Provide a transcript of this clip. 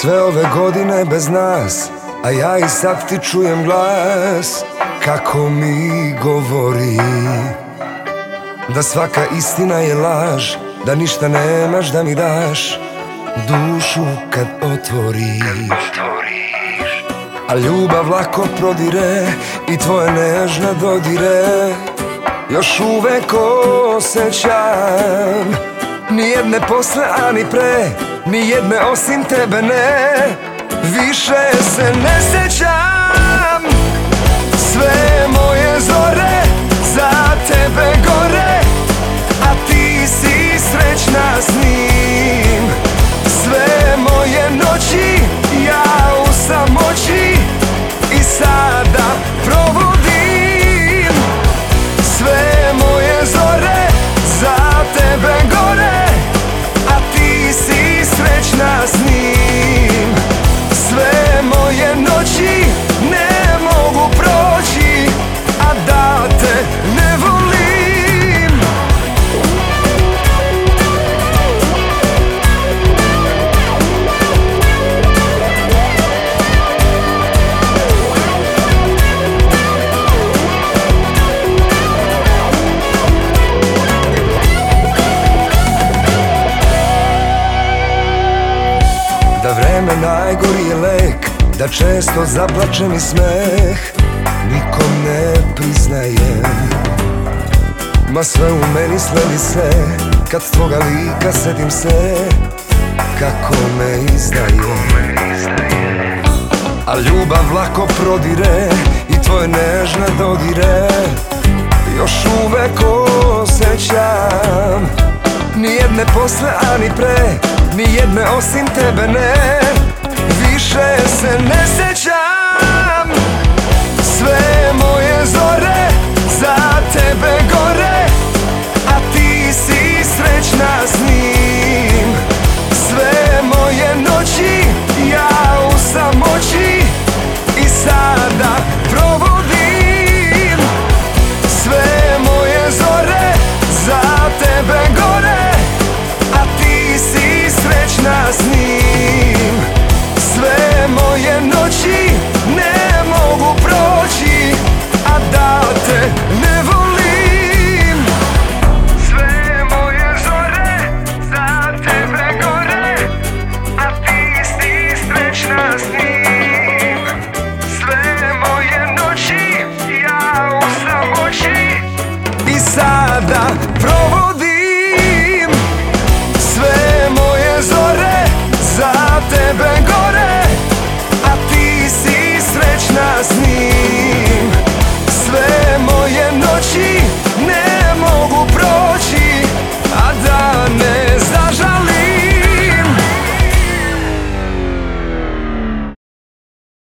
Sve ove godine bez nas A ja i sad ti čujem glas Kako mi govori. Da svaka istina je laž Da ništa nemaš da mi daš Dušu kad otvoriš. A ljubav lako prodire I tvoje nežna dodire. Još uvek osjećam Nijedne posle, ani pre Nijedne osim tebe ne. Više se ne sjećam Da vreme najgori je lek Da često zaplačem i smeh Nikom ne priznajem Ma sve u meni sledi se Kad tvoga lika setim se Kako me izdaje. A ljubav lako prodire I tvoje nežne dodire. Još uvek osjećam Nijedne posle, ani pre Nijedne osim tebe ne. Više se ne sjećam